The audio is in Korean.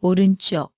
오른쪽.